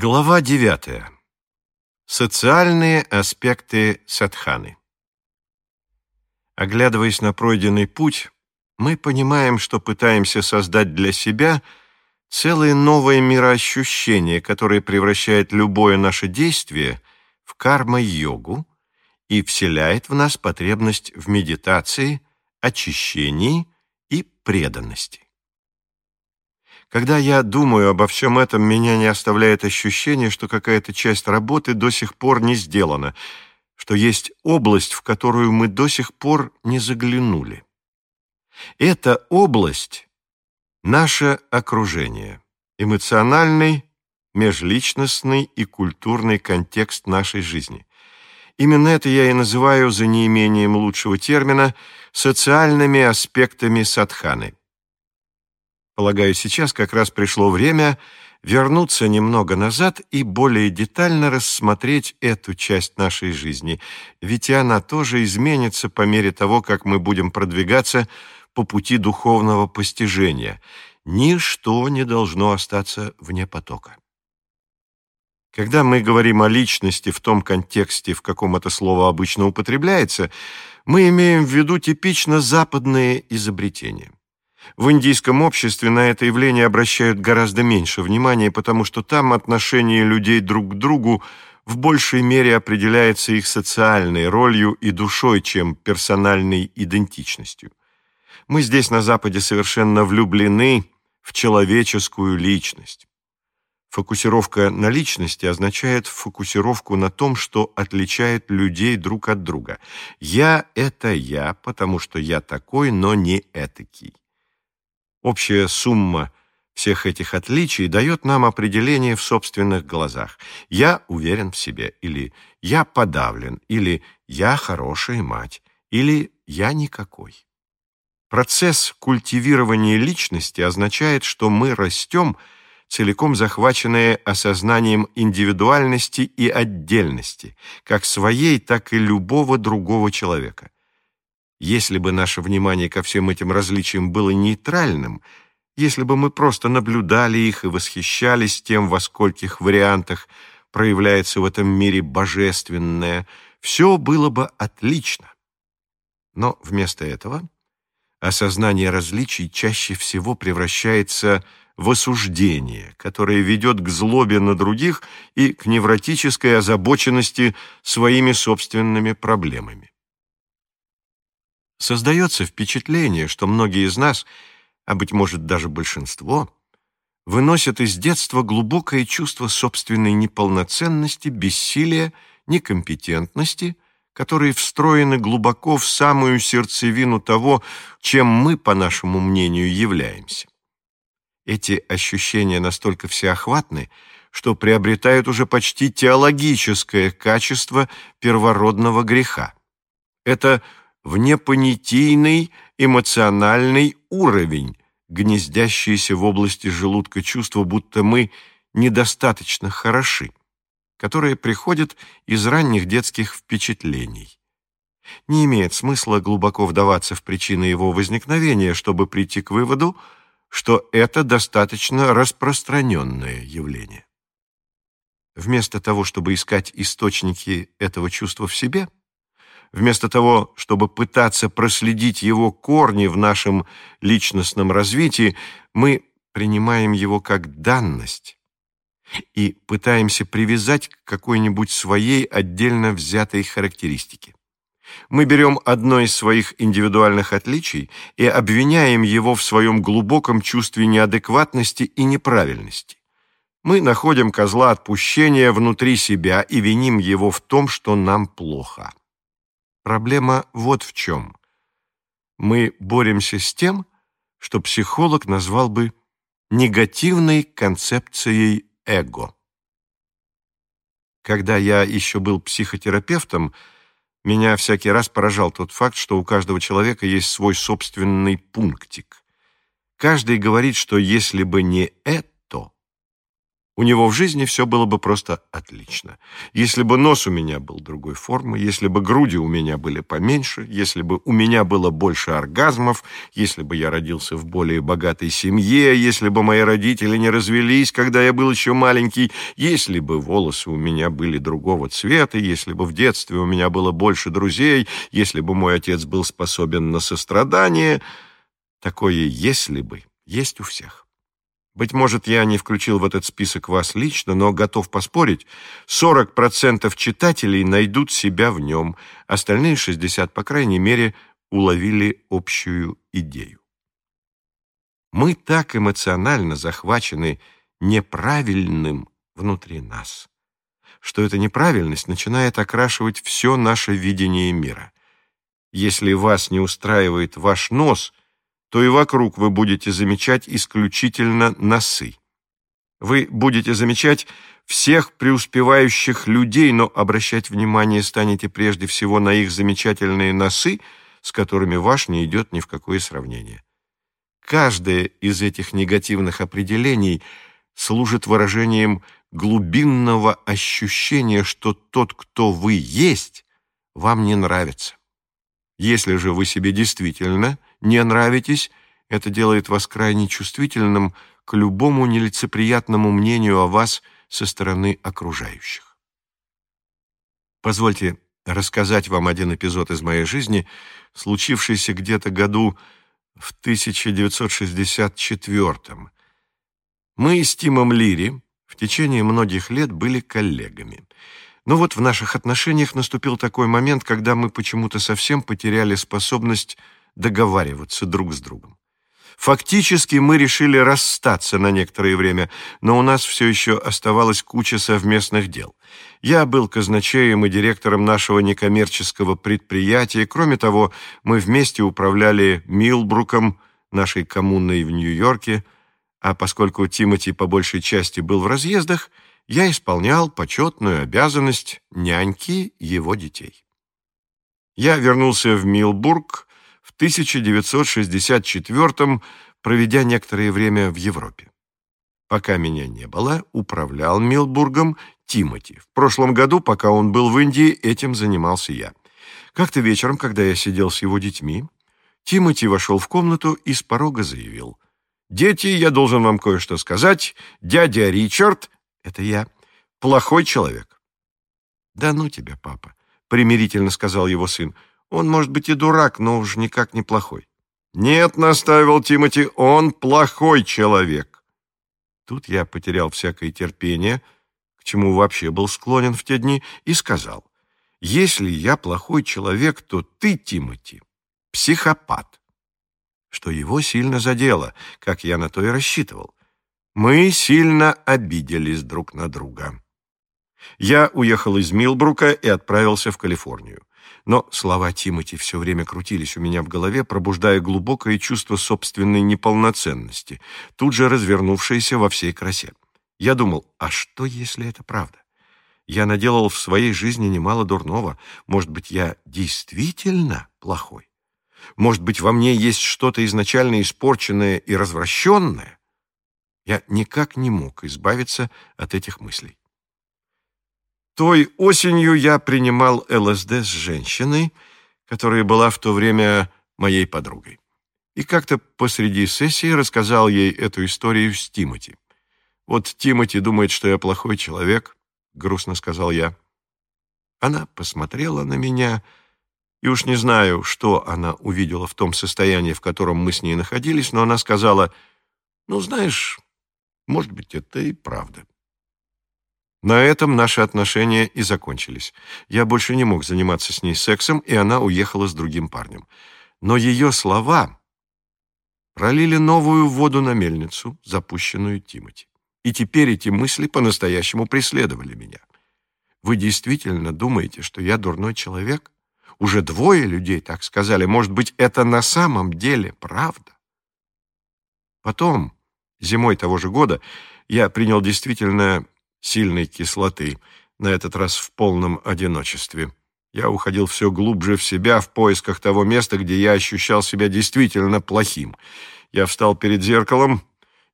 Глава 9. Социальные аспекты садханы. Оглядываясь на пройденный путь, мы понимаем, что пытаемся создать для себя целое новое мироощущение, которое превращает любое наше действие в карма-йогу и вселяет в нас потребность в медитации, очищении и преданности. Когда я думаю обо всем этом, меня не оставляет ощущение, что какая-то часть работы до сих пор не сделана, что есть область, в которую мы до сих пор не заглянули. Эта область — наше окружение, эмоциональный, межличностный и культурный контекст нашей жизни. Именно это я и называю, за неимением лучшего термина, социальными аспектами садханы. Полагаю, сейчас как раз пришло время вернуться немного назад и более детально рассмотреть эту часть нашей жизни, ведь и она тоже изменится по мере того, как мы будем продвигаться по пути духовного постижения. Ничто не должно остаться вне потока. Когда мы говорим о личности в том контексте, в каком это слово обычно употребляется, мы имеем в виду типично западные изобретения. В индийском обществе на это явление обращают гораздо меньше внимания, потому что там отношение людей друг к другу в большей мере определяется их социальной ролью и душой, чем персональной идентичностью. Мы здесь на Западе совершенно влюблены в человеческую личность. Фокусировка на личности означает фокусировку на том, что отличает людей друг от друга. «Я — это я, потому что я такой, но не этакий». Общая сумма всех этих отличий дает нам определение в собственных глазах. «Я уверен в себе» или «Я подавлен» или «Я хорошая мать» или «Я никакой». Процесс культивирования личности означает, что мы растем, целиком захваченные осознанием индивидуальности и отдельности, как своей, так и любого другого человека. Если бы наше внимание ко всем этим различиям было нейтральным, если бы мы просто наблюдали их и восхищались тем, во скольких вариантах проявляется в этом мире божественное, все было бы отлично. Но вместо этого осознание различий чаще всего превращается в осуждение, которое ведет к злобе на других и к невротической озабоченности своими собственными проблемами. Создается впечатление, что многие из нас, а, быть может, даже большинство, выносят из детства глубокое чувство собственной неполноценности, бессилия, некомпетентности, которые встроены глубоко в самую сердцевину того, чем мы, по нашему мнению, являемся. Эти ощущения настолько всеохватны, что приобретают уже почти теологическое качество первородного греха. Это – внепонятийный эмоциональный уровень, гнездящийся в области желудка чувства, будто мы недостаточно хороши, которое приходит из ранних детских впечатлений. Не имеет смысла глубоко вдаваться в причины его возникновения, чтобы прийти к выводу, что это достаточно распространенное явление. Вместо того, чтобы искать источники этого чувства в себе – вместо того, чтобы пытаться проследить его корни в нашем личностном развитии, мы принимаем его как данность и пытаемся привязать к какой-нибудь своей отдельно взятой характеристике. Мы берем одно из своих индивидуальных отличий и обвиняем его в своем глубоком чувстве неадекватности и неправильности. Мы находим козла отпущения внутри себя и виним его в том, что нам плохо. Проблема вот в чем. Мы боремся с тем, что психолог назвал бы негативной концепцией эго. Когда я еще был психотерапевтом, меня всякий раз поражал тот факт, что у каждого человека есть свой собственный пунктик. Каждый говорит, что если бы не это, у него в жизни все было бы просто отлично. Если бы нос у меня был другой формы, если бы груди у меня были поменьше, если бы у меня было больше оргазмов, если бы я родился в более богатой семье, если бы мои родители не развелись, когда я был еще маленький, если бы волосы у меня были другого цвета, если бы в детстве у меня было больше друзей, если бы мой отец был способен на сострадание, такое «если бы» есть у всех. Быть может, я не включил в этот список вас лично, но готов поспорить, 40% читателей найдут себя в нем, остальные 60%, по крайней мере, уловили общую идею. Мы так эмоционально захвачены неправильным внутри нас, что эта неправильность начинает окрашивать все наше видение мира. Если вас не устраивает ваш нос – то и вокруг вы будете замечать исключительно носы. Вы будете замечать всех преуспевающих людей, но обращать внимание станете прежде всего на их замечательные носы, с которыми ваш не идет ни в какое сравнение. Каждое из этих негативных определений служит выражением глубинного ощущения, что тот, кто вы есть, вам не нравится. Если же вы себе действительно не нравитесь, это делает вас крайне чувствительным к любому нелицеприятному мнению о вас со стороны окружающих. Позвольте рассказать вам один эпизод из моей жизни, случившийся где-то году в 1964 -м. Мы с Тимом Лири в течение многих лет были коллегами. Но вот в наших отношениях наступил такой момент, когда мы почему-то совсем потеряли способность договариваться друг с другом. Фактически мы решили расстаться на некоторое время, но у нас все еще оставалась куча совместных дел. Я был казначеем и директором нашего некоммерческого предприятия. Кроме того, мы вместе управляли Милбруком, нашей коммуной в Нью-Йорке, а поскольку Тимоти по большей части был в разъездах, я исполнял почетную обязанность няньки его детей. Я вернулся в Милбург 1964 проведя некоторое время в Европе. Пока меня не было, управлял Милбургом Тимоти. В прошлом году, пока он был в Индии, этим занимался я. Как-то вечером, когда я сидел с его детьми, Тимоти вошел в комнату и с порога заявил. «Дети, я должен вам кое-что сказать. Дядя Ричард, это я, плохой человек». «Да ну тебя, папа», — примирительно сказал его сын. Он, может быть, и дурак, но уж никак не плохой. «Нет», — наставил Тимати, — «он плохой человек». Тут я потерял всякое терпение, к чему вообще был склонен в те дни, и сказал, «Если я плохой человек, то ты, Тимати, психопат». Что его сильно задело, как я на то и рассчитывал. Мы сильно обиделись друг на друга. Я уехал из Милбрука и отправился в Калифорнию. Но слова Тимати все время крутились у меня в голове, пробуждая глубокое чувство собственной неполноценности, тут же развернувшееся во всей красе. Я думал, а что, если это правда? Я наделал в своей жизни немало дурного. Может быть, я действительно плохой? Может быть, во мне есть что-то изначально испорченное и развращенное? Я никак не мог избавиться от этих мыслей. Той осенью я принимал ЛСД с женщиной, которая была в то время моей подругой. И как-то посреди сессии рассказал ей эту историю с Тимати. «Вот Тимати думает, что я плохой человек», — грустно сказал я. Она посмотрела на меня, и уж не знаю, что она увидела в том состоянии, в котором мы с ней находились, но она сказала, «Ну, знаешь, может быть, это и правда». На этом наши отношения и закончились. Я больше не мог заниматься с ней сексом, и она уехала с другим парнем. Но ее слова пролили новую воду на мельницу, запущенную Тимати. И теперь эти мысли по-настоящему преследовали меня. Вы действительно думаете, что я дурной человек? Уже двое людей так сказали. Может быть, это на самом деле правда? Потом, зимой того же года, я принял действительно сильной кислоты, на этот раз в полном одиночестве. Я уходил все глубже в себя в поисках того места, где я ощущал себя действительно плохим. Я встал перед зеркалом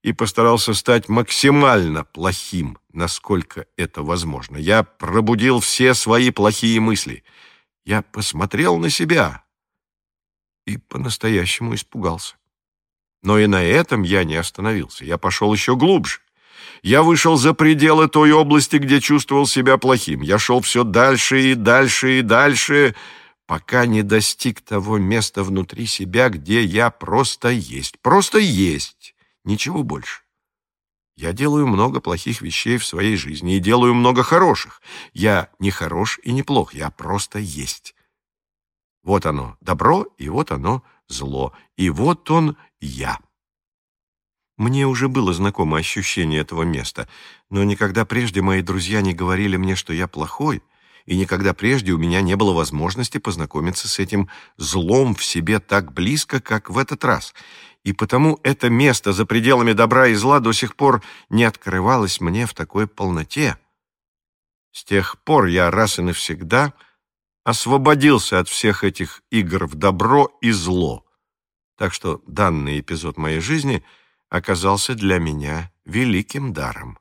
и постарался стать максимально плохим, насколько это возможно. Я пробудил все свои плохие мысли. Я посмотрел на себя и по-настоящему испугался. Но и на этом я не остановился. Я пошел еще глубже. Я вышел за пределы той области, где чувствовал себя плохим. Я шел все дальше и дальше и дальше, пока не достиг того места внутри себя, где я просто есть. Просто есть. Ничего больше. Я делаю много плохих вещей в своей жизни и делаю много хороших. Я не хорош и не плох, я просто есть. Вот оно добро, и вот оно зло, и вот он я. Мне уже было знакомо ощущение этого места, но никогда прежде мои друзья не говорили мне, что я плохой, и никогда прежде у меня не было возможности познакомиться с этим злом в себе так близко, как в этот раз. И потому это место за пределами добра и зла до сих пор не открывалось мне в такой полноте. С тех пор я раз и навсегда освободился от всех этих игр в добро и зло. Так что данный эпизод моей жизни — оказался для меня великим даром.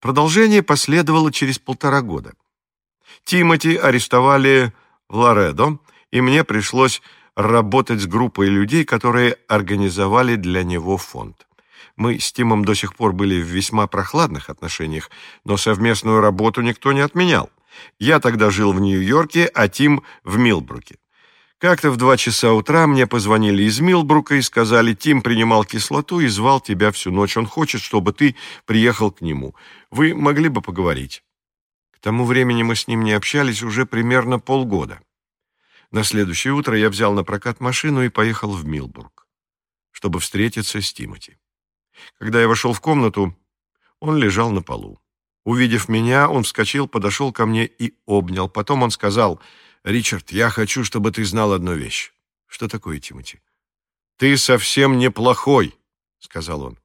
Продолжение последовало через полтора года. Тимоти арестовали в Лоредо, и мне пришлось работать с группой людей, которые организовали для него фонд. Мы с Тимом до сих пор были в весьма прохладных отношениях, но совместную работу никто не отменял. Я тогда жил в Нью-Йорке, а Тим в Милбруке. Как-то в два часа утра мне позвонили из Милбрука и сказали, Тим принимал кислоту и звал тебя всю ночь. Он хочет, чтобы ты приехал к нему. Вы могли бы поговорить. К тому времени мы с ним не общались уже примерно полгода. На следующее утро я взял на прокат машину и поехал в Милбург, чтобы встретиться с Тимоти. Когда я вошел в комнату, он лежал на полу. Увидев меня, он вскочил, подошел ко мне и обнял. Потом он сказал Ричард, я хочу, чтобы ты знал одну вещь. Что такое, Тимати? Ты совсем неплохой, сказал он.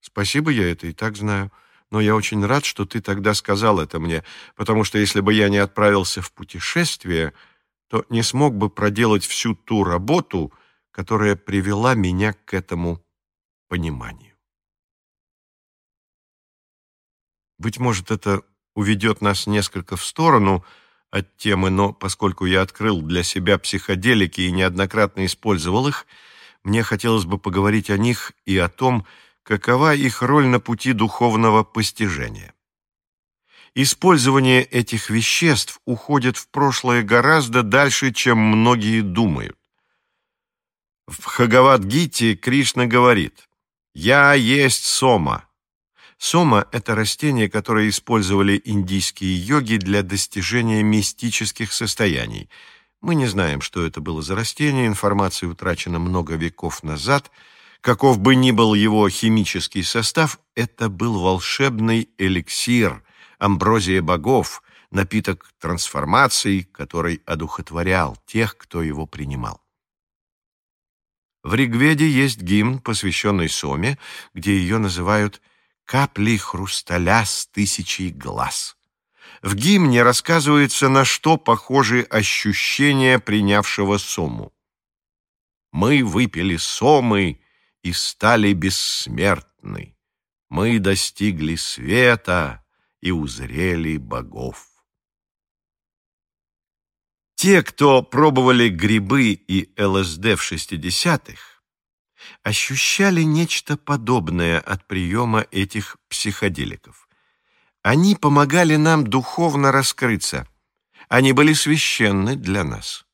Спасибо, я это и так знаю. Но я очень рад, что ты тогда сказал это мне, потому что если бы я не отправился в путешествие, то не смог бы проделать всю ту работу, которая привела меня к этому пониманию. Быть может, это уведет нас несколько в сторону — от темы, но поскольку я открыл для себя психоделики и неоднократно использовал их, мне хотелось бы поговорить о них и о том, какова их роль на пути духовного постижения. Использование этих веществ уходит в прошлое гораздо дальше, чем многие думают. В Хагавад-гите Кришна говорит «Я есть Сома, Сома – это растение, которое использовали индийские йоги для достижения мистических состояний. Мы не знаем, что это было за растение, информация утрачена много веков назад. Каков бы ни был его химический состав, это был волшебный эликсир, амброзия богов, напиток трансформации, который одухотворял тех, кто его принимал. В Ригведе есть гимн, посвященный Соме, где ее называют – капли хрусталя с тысячей глаз. В гимне рассказывается, на что похожи ощущения принявшего сому. Мы выпили сомы и стали бессмертны. Мы достигли света и узрели богов. Те, кто пробовали грибы и ЛСД в 60-х, ощущали нечто подобное от приема этих психоделиков. Они помогали нам духовно раскрыться. Они были священны для нас.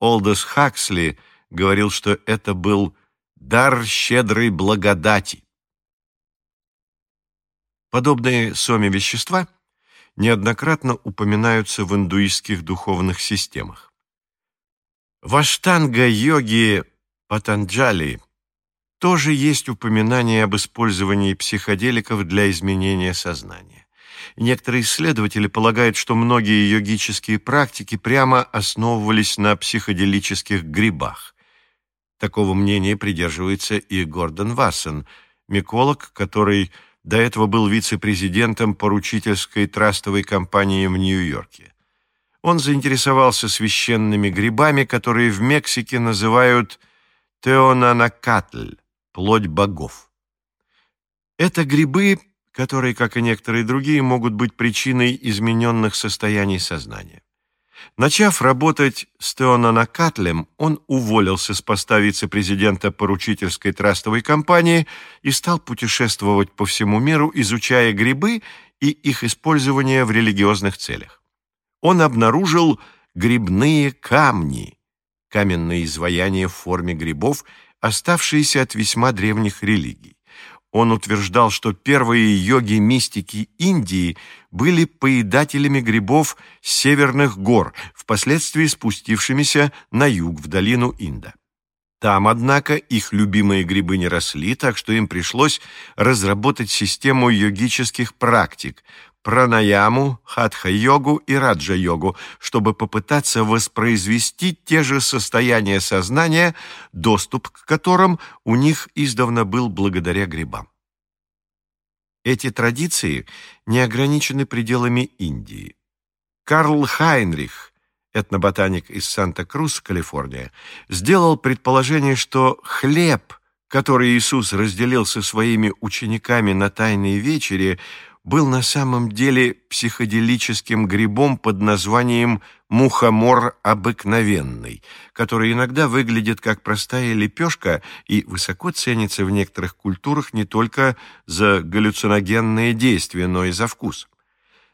Олдос Хаксли говорил, что это был дар щедрой благодати. Подобные соми вещества неоднократно упоминаются в индуистских духовных системах. В аштанга-йоге Патанджали тоже есть упоминание об использовании психоделиков для изменения сознания. Некоторые исследователи полагают, что многие йогические практики прямо основывались на психоделических грибах. Такого мнения придерживается и Гордон Вассен, миколог, который до этого был вице-президентом поручительской трастовой компании в Нью-Йорке. Он заинтересовался священными грибами, которые в Мексике называют Теонанакатль, плоть богов. Это грибы, которые, как и некоторые другие, могут быть причиной измененных состояний сознания. Начав работать с Теонанакатлем, он уволился с поста вице-президента поручительской трастовой компании и стал путешествовать по всему миру, изучая грибы и их использование в религиозных целях. Он обнаружил грибные камни, каменные изваяния в форме грибов, оставшиеся от весьма древних религий. Он утверждал, что первые йоги-мистики Индии были поедателями грибов северных гор, впоследствии спустившимися на юг в долину Инда. Там, однако, их любимые грибы не росли, так что им пришлось разработать систему йогических практик, пранаяму, хатха-йогу и раджа-йогу, чтобы попытаться воспроизвести те же состояния сознания, доступ к которым у них издавна был благодаря грибам. Эти традиции не ограничены пределами Индии. Карл Хайнрих, этноботаник из Санта-Крус, Калифорния, сделал предположение, что хлеб, который Иисус разделил со своими учениками на Тайной вечере, был на самом деле психоделическим грибом под названием мухомор обыкновенный, который иногда выглядит как простая лепешка и высоко ценится в некоторых культурах не только за галлюциногенные действия, но и за вкус.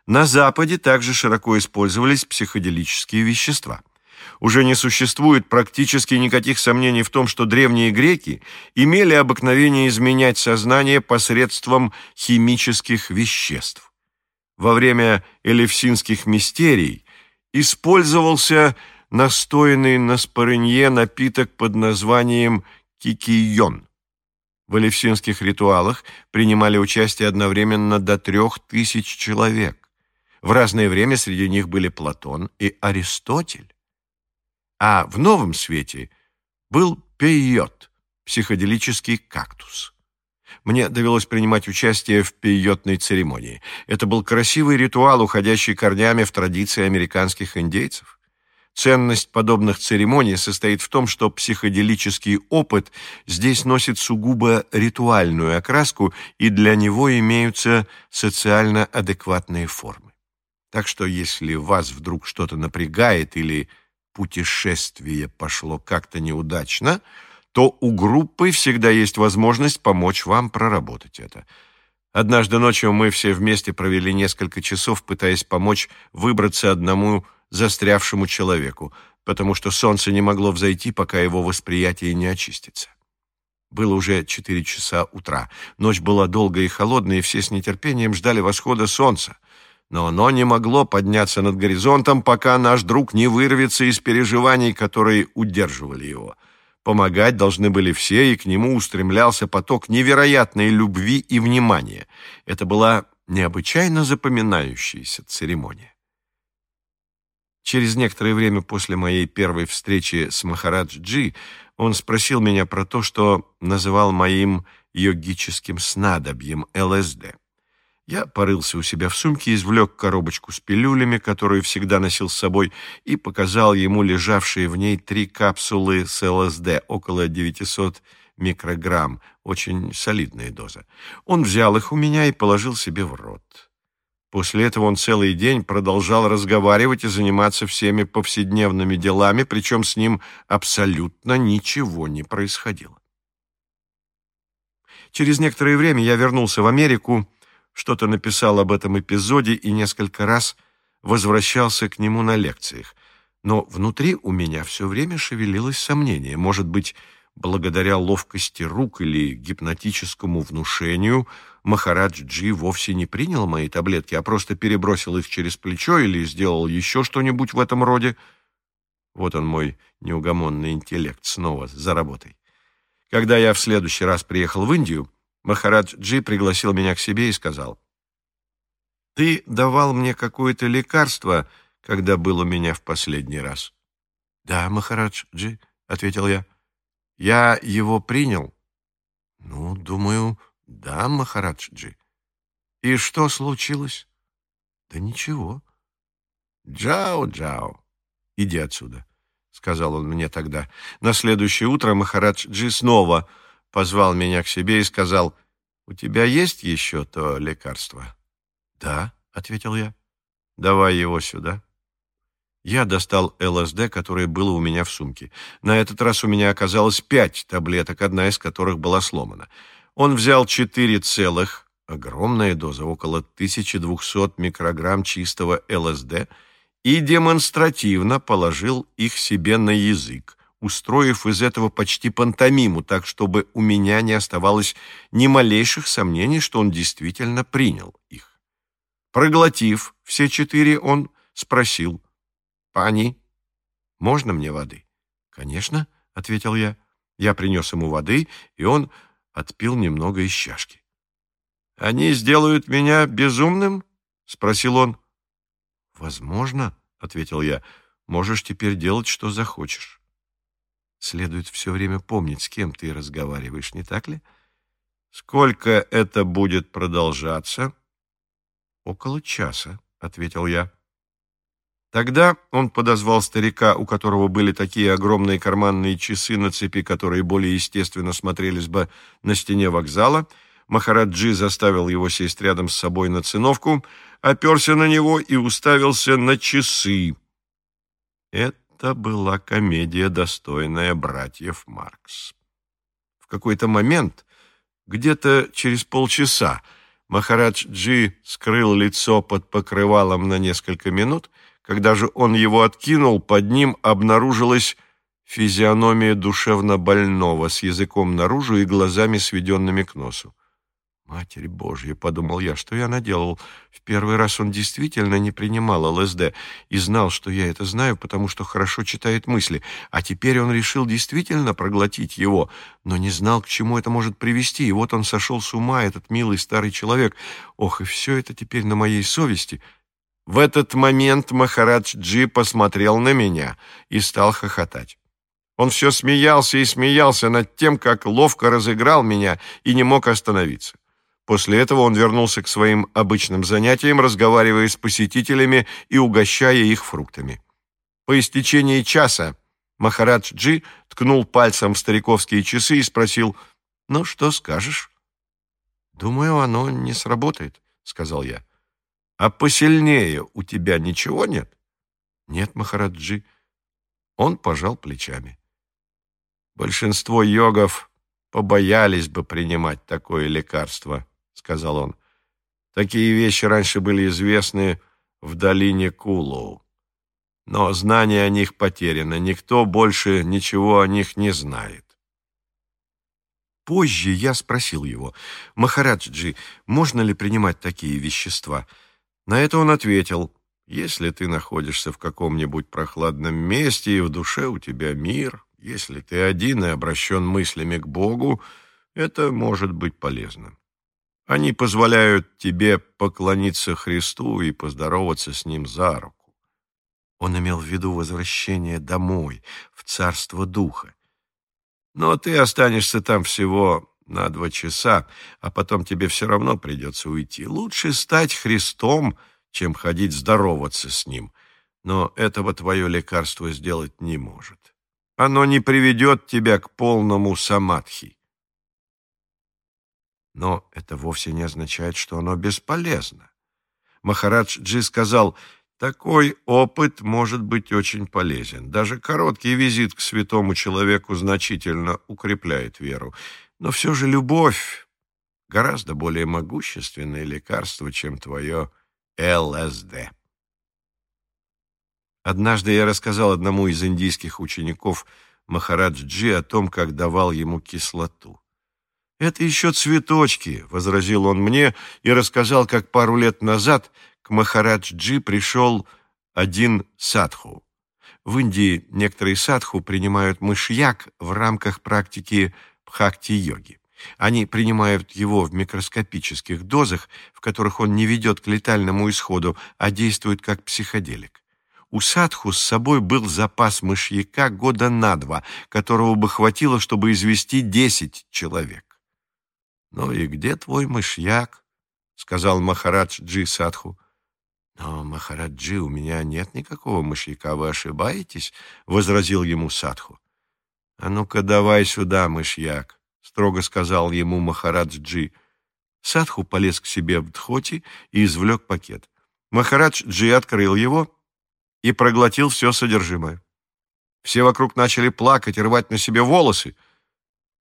На Западе также широко использовались психоделические вещества – уже не существует практически никаких сомнений в том, что древние греки имели обыкновение изменять сознание посредством химических веществ. Во время элевсинских мистерий использовался настоянный на спорынье напиток под названием кикийон. В элевсинских ритуалах принимали участие одновременно до трех тысяч человек. В разное время среди них были Платон и Аристотель а в новом свете был пейот, психоделический кактус. Мне довелось принимать участие в пейотной церемонии. Это был красивый ритуал, уходящий корнями в традиции американских индейцев. Ценность подобных церемоний состоит в том, что психоделический опыт здесь носит сугубо ритуальную окраску, и для него имеются социально адекватные формы. Так что если вас вдруг что-то напрягает или путешествие пошло как-то неудачно, то у группы всегда есть возможность помочь вам проработать это. Однажды ночью мы все вместе провели несколько часов, пытаясь помочь выбраться одному застрявшему человеку, потому что солнце не могло взойти, пока его восприятие не очистится. Было уже четыре часа утра. Ночь была долгая и холодная, и все с нетерпением ждали восхода солнца но оно не могло подняться над горизонтом, пока наш друг не вырвется из переживаний, которые удерживали его. Помогать должны были все, и к нему устремлялся поток невероятной любви и внимания. Это была необычайно запоминающаяся церемония. Через некоторое время после моей первой встречи с Махарадж-джи он спросил меня про то, что называл моим йогическим снадобьем ЛСД. Я порылся у себя в сумке, извлек коробочку с пилюлями, которую всегда носил с собой, и показал ему лежавшие в ней три капсулы с ЛСД, около 900 микрограмм, очень солидная доза. Он взял их у меня и положил себе в рот. После этого он целый день продолжал разговаривать и заниматься всеми повседневными делами, причем с ним абсолютно ничего не происходило. Через некоторое время я вернулся в Америку, что-то написал об этом эпизоде и несколько раз возвращался к нему на лекциях. Но внутри у меня все время шевелилось сомнение. Может быть, благодаря ловкости рук или гипнотическому внушению Махарадж-джи вовсе не принял мои таблетки, а просто перебросил их через плечо или сделал еще что-нибудь в этом роде. Вот он мой неугомонный интеллект снова за работой. Когда я в следующий раз приехал в Индию, Махарадж-джи пригласил меня к себе и сказал, «Ты давал мне какое-то лекарство, когда был у меня в последний раз?» «Да, Махарадж-джи», — ответил я. «Я его принял?» «Ну, думаю, да, Махарадж-джи». «И что случилось?» «Да ничего». «Джао-джао, иди отсюда», — сказал он мне тогда. На следующее утро Махарадж-джи снова позвал меня к себе и сказал, «У тебя есть еще то лекарство?» «Да», — ответил я. «Давай его сюда». Я достал ЛСД, которое было у меня в сумке. На этот раз у меня оказалось пять таблеток, одна из которых была сломана. Он взял четыре целых, огромная доза, около 1200 микрограмм чистого ЛСД, и демонстративно положил их себе на язык, устроив из этого почти пантомиму, так чтобы у меня не оставалось ни малейших сомнений, что он действительно принял их. Проглотив все четыре, он спросил, «Пани, можно мне воды?» «Конечно», — ответил я. Я принес ему воды, и он отпил немного из чашки. «Они сделают меня безумным?» — спросил он. «Возможно», — ответил я. «Можешь теперь делать, что захочешь». Следует все время помнить, с кем ты разговариваешь, не так ли? Сколько это будет продолжаться? Около часа, ответил я. Тогда он подозвал старика, у которого были такие огромные карманные часы на цепи, которые более естественно смотрелись бы на стене вокзала. Махараджи заставил его сесть рядом с собой на циновку, оперся на него и уставился на часы. Это это была комедия, достойная братьев Маркс. В какой-то момент, где-то через полчаса, Махарадж Джи скрыл лицо под покрывалом на несколько минут. Когда же он его откинул, под ним обнаружилась физиономия душевно больного с языком наружу и глазами сведенными к носу. «Матерь Божья!» — подумал я, что я наделал. В первый раз он действительно не принимал ЛСД и знал, что я это знаю, потому что хорошо читает мысли. А теперь он решил действительно проглотить его, но не знал, к чему это может привести. И вот он сошел с ума, этот милый старый человек. Ох, и все это теперь на моей совести. В этот момент Махарадж Джи посмотрел на меня и стал хохотать. Он все смеялся и смеялся над тем, как ловко разыграл меня и не мог остановиться. После этого он вернулся к своим обычным занятиям, разговаривая с посетителями и угощая их фруктами. По истечении часа Махарадж Джи ткнул пальцем в стариковские часы и спросил, «Ну, что скажешь?» «Думаю, оно не сработает», — сказал я. «А посильнее у тебя ничего нет?» «Нет, Махараджи». Он пожал плечами. Большинство йогов побоялись бы принимать такое лекарство, — сказал он. «Такие вещи раньше были известны в долине Кулоу. Но знание о них потеряно, никто больше ничего о них не знает». Позже я спросил его, «Махараджи, можно ли принимать такие вещества?» На это он ответил, «Если ты находишься в каком-нибудь прохладном месте, и в душе у тебя мир, если ты один и обращен мыслями к Богу, это может быть полезным. Они позволяют тебе поклониться Христу и поздороваться с Ним за руку. Он имел в виду возвращение домой, в Царство Духа. Но ты останешься там всего на два часа, а потом тебе все равно придется уйти. Лучше стать Христом, чем ходить здороваться с Ним. Но этого твое лекарство сделать не может. Оно не приведет тебя к полному самадхи. Но это вовсе не означает, что оно бесполезно. Махарадж Джи сказал, такой опыт может быть очень полезен. Даже короткий визит к святому человеку значительно укрепляет веру. Но все же любовь гораздо более могущественное лекарство, чем твое ЛСД. Однажды я рассказал одному из индийских учеников Махарадж Джи о том, как давал ему кислоту. «Это еще цветочки», — возразил он мне и рассказал, как пару лет назад к Махараджи пришел один садху. В Индии некоторые садху принимают мышьяк в рамках практики бхакти-йоги. Они принимают его в микроскопических дозах, в которых он не ведет к летальному исходу, а действует как психоделик. У садху с собой был запас мышьяка года на два, которого бы хватило, чтобы извести десять человек. «Ну и где твой мышьяк?» — сказал Махарадж Джи Садху. «Но, Махараджи, у меня нет никакого мышьяка, вы ошибаетесь?» — возразил ему Садху. «А ну-ка давай сюда мышьяк», — строго сказал ему Махарадж-джи. Садху полез к себе в дхоти и извлек пакет. Махарадж-джи открыл его и проглотил все содержимое. Все вокруг начали плакать и рвать на себе волосы,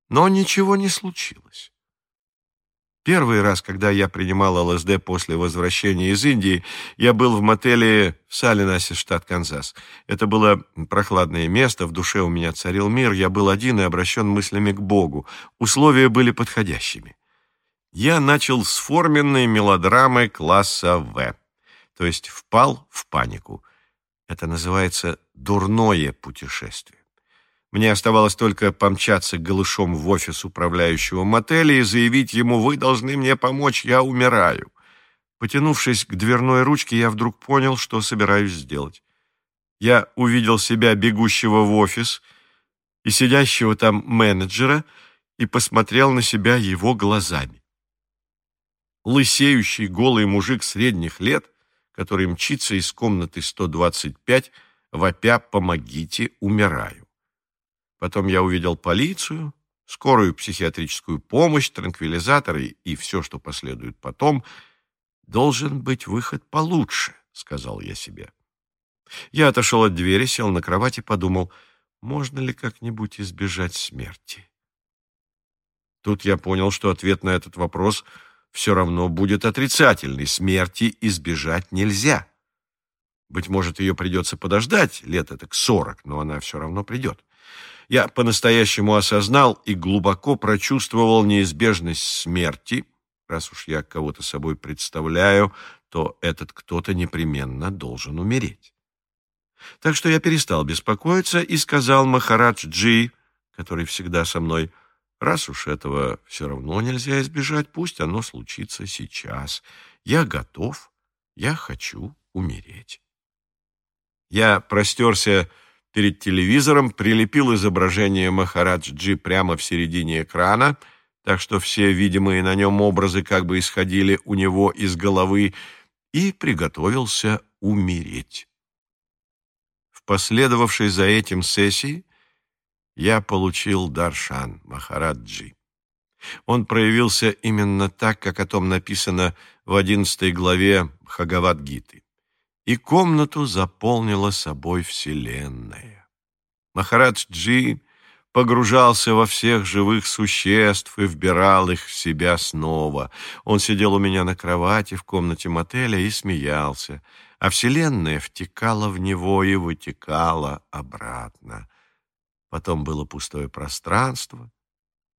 но ничего не случилось. Первый раз, когда я принимал ЛСД после возвращения из Индии, я был в мотеле в Салинасе, штат Канзас. Это было прохладное место, в душе у меня царил мир, я был один и обращен мыслями к Богу. Условия были подходящими. Я начал с форменной мелодрамы класса В, то есть впал в панику. Это называется «дурное путешествие». Мне оставалось только помчаться голышом в офис управляющего мотеля и заявить ему «Вы должны мне помочь, я умираю». Потянувшись к дверной ручке, я вдруг понял, что собираюсь сделать. Я увидел себя бегущего в офис и сидящего там менеджера и посмотрел на себя его глазами. Лысеющий голый мужик средних лет, который мчится из комнаты 125, вопя «Помогите, умираю». Потом я увидел полицию, скорую психиатрическую помощь, транквилизаторы и все, что последует потом. «Должен быть выход получше», — сказал я себе. Я отошел от двери, сел на кровать и подумал, можно ли как-нибудь избежать смерти. Тут я понял, что ответ на этот вопрос все равно будет отрицательный. Смерти избежать нельзя. Быть может, ее придется подождать лет это к сорок, но она все равно придет я по-настоящему осознал и глубоко прочувствовал неизбежность смерти. Раз уж я кого-то собой представляю, то этот кто-то непременно должен умереть. Так что я перестал беспокоиться и сказал Махарадж Джи, который всегда со мной, раз уж этого все равно нельзя избежать, пусть оно случится сейчас. Я готов, я хочу умереть. Я простерся перед телевизором, прилепил изображение Махарадж-джи прямо в середине экрана, так что все видимые на нем образы как бы исходили у него из головы, и приготовился умереть. В последовавшей за этим сессии я получил Даршан Махараджи. Он проявился именно так, как о том написано в одиннадцатой главе Бхагавад-гиты и комнату заполнила собой Вселенная. Махарадж Джи погружался во всех живых существ и вбирал их в себя снова. Он сидел у меня на кровати в комнате мотеля и смеялся, а Вселенная втекала в него и вытекала обратно. Потом было пустое пространство,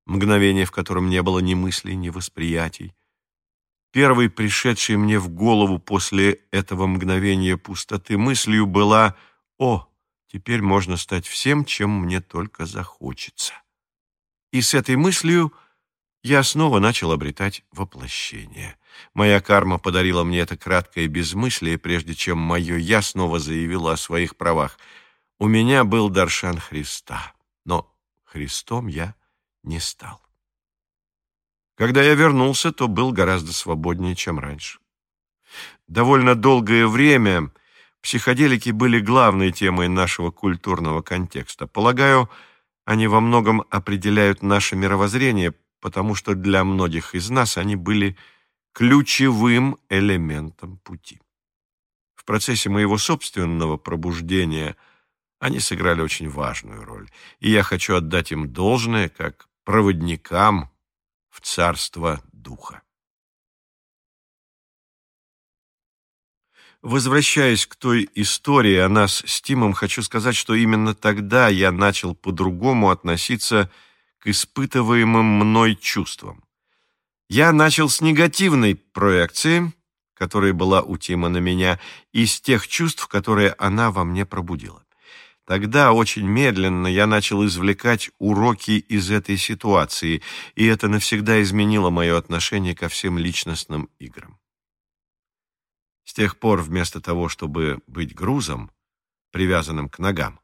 мгновение, в котором не было ни мыслей, ни восприятий. Первой пришедшей мне в голову после этого мгновения пустоты мыслью была «О, теперь можно стать всем, чем мне только захочется». И с этой мыслью я снова начал обретать воплощение. Моя карма подарила мне это краткое безмыслие, прежде чем мое «я» снова заявило о своих правах. У меня был Даршан Христа, но Христом я не стал. Когда я вернулся, то был гораздо свободнее, чем раньше. Довольно долгое время психоделики были главной темой нашего культурного контекста. Полагаю, они во многом определяют наше мировоззрение, потому что для многих из нас они были ключевым элементом пути. В процессе моего собственного пробуждения они сыграли очень важную роль, и я хочу отдать им должное как проводникам в царство духа. Возвращаясь к той истории о нас с Тимом, хочу сказать, что именно тогда я начал по-другому относиться к испытываемым мной чувствам. Я начал с негативной проекции, которая была у Тима на меня, и с тех чувств, которые она во мне пробудила. Тогда очень медленно я начал извлекать уроки из этой ситуации, и это навсегда изменило мое отношение ко всем личностным играм. С тех пор, вместо того, чтобы быть грузом, привязанным к ногам,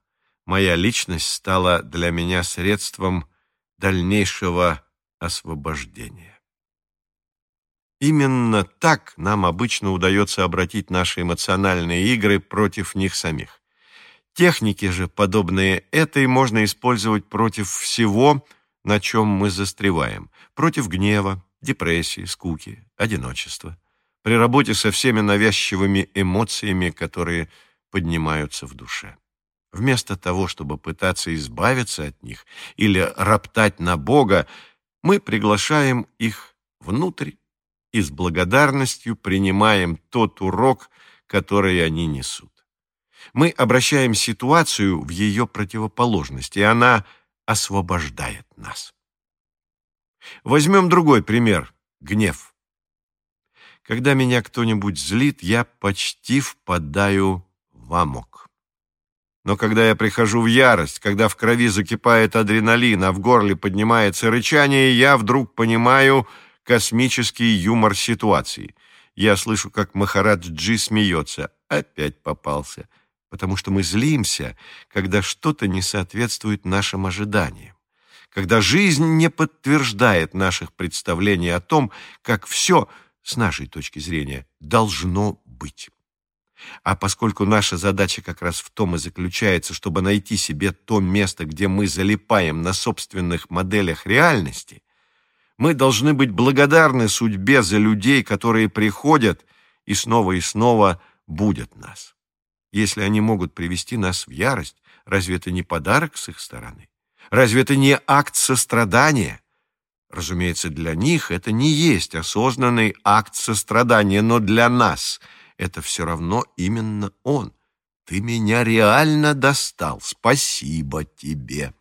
моя личность стала для меня средством дальнейшего освобождения. Именно так нам обычно удается обратить наши эмоциональные игры против них самих. Техники же, подобные этой, можно использовать против всего, на чем мы застреваем, против гнева, депрессии, скуки, одиночества, при работе со всеми навязчивыми эмоциями, которые поднимаются в душе. Вместо того, чтобы пытаться избавиться от них или роптать на Бога, мы приглашаем их внутрь и с благодарностью принимаем тот урок, который они несут. Мы обращаем ситуацию в ее противоположность, и она освобождает нас. Возьмем другой пример – гнев. Когда меня кто-нибудь злит, я почти впадаю в амок. Но когда я прихожу в ярость, когда в крови закипает адреналин, а в горле поднимается рычание, я вдруг понимаю космический юмор ситуации. Я слышу, как Махараджи смеется. Опять попался. Потому что мы злимся, когда что-то не соответствует нашим ожиданиям. Когда жизнь не подтверждает наших представлений о том, как все, с нашей точки зрения, должно быть. А поскольку наша задача как раз в том и заключается, чтобы найти себе то место, где мы залипаем на собственных моделях реальности, мы должны быть благодарны судьбе за людей, которые приходят и снова и снова будут нас. Если они могут привести нас в ярость, разве это не подарок с их стороны? Разве это не акт сострадания? Разумеется, для них это не есть осознанный акт сострадания, но для нас — это все равно именно он. Ты меня реально достал. Спасибо тебе.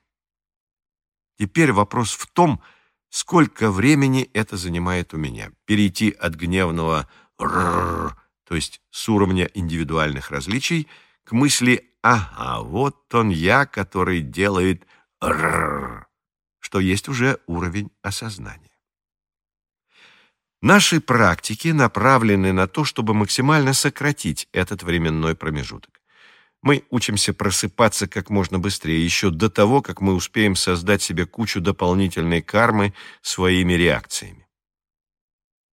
Теперь вопрос в том, сколько времени это занимает у меня. Перейти от гневного «рррр», то есть с уровня индивидуальных различий, к мысли «ага, вот он я, который делает «рррр», что есть уже уровень осознания. Наши практики направлены на то, чтобы максимально сократить этот временной промежуток. Мы учимся просыпаться как можно быстрее, еще до того, как мы успеем создать себе кучу дополнительной кармы своими реакциями.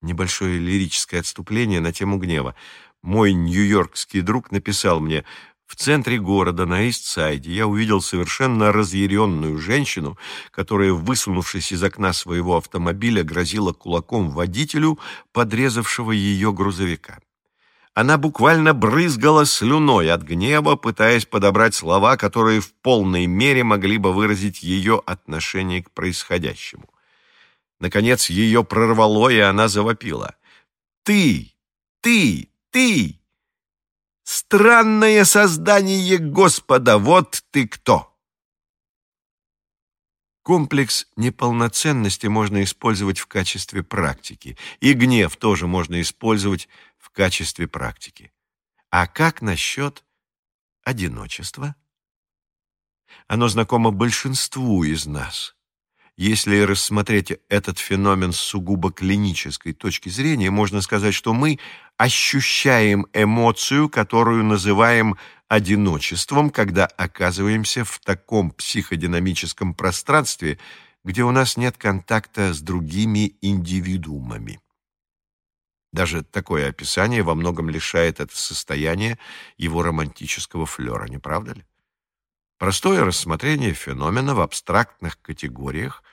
Небольшое лирическое отступление на тему гнева. Мой нью-йоркский друг написал мне, в центре города, на Ист-Сайде, я увидел совершенно разъяренную женщину, которая, высунувшись из окна своего автомобиля, грозила кулаком водителю, подрезавшего ее грузовика. Она буквально брызгала слюной от гнева, пытаясь подобрать слова, которые в полной мере могли бы выразить ее отношение к происходящему. Наконец ее прорвало, и она завопила. «Ты! Ты! Ты! Странное создание Господа, вот ты кто!» Комплекс неполноценности можно использовать в качестве практики, и гнев тоже можно использовать в качестве практики. А как насчет одиночества? Оно знакомо большинству из нас. Если рассмотреть этот феномен с сугубо клинической точки зрения, можно сказать, что мы ощущаем эмоцию, которую называем одиночеством, когда оказываемся в таком психодинамическом пространстве, где у нас нет контакта с другими индивидуумами. Даже такое описание во многом лишает это состояние его романтического флера, не правда ли? Простое рассмотрение феномена в абстрактных категориях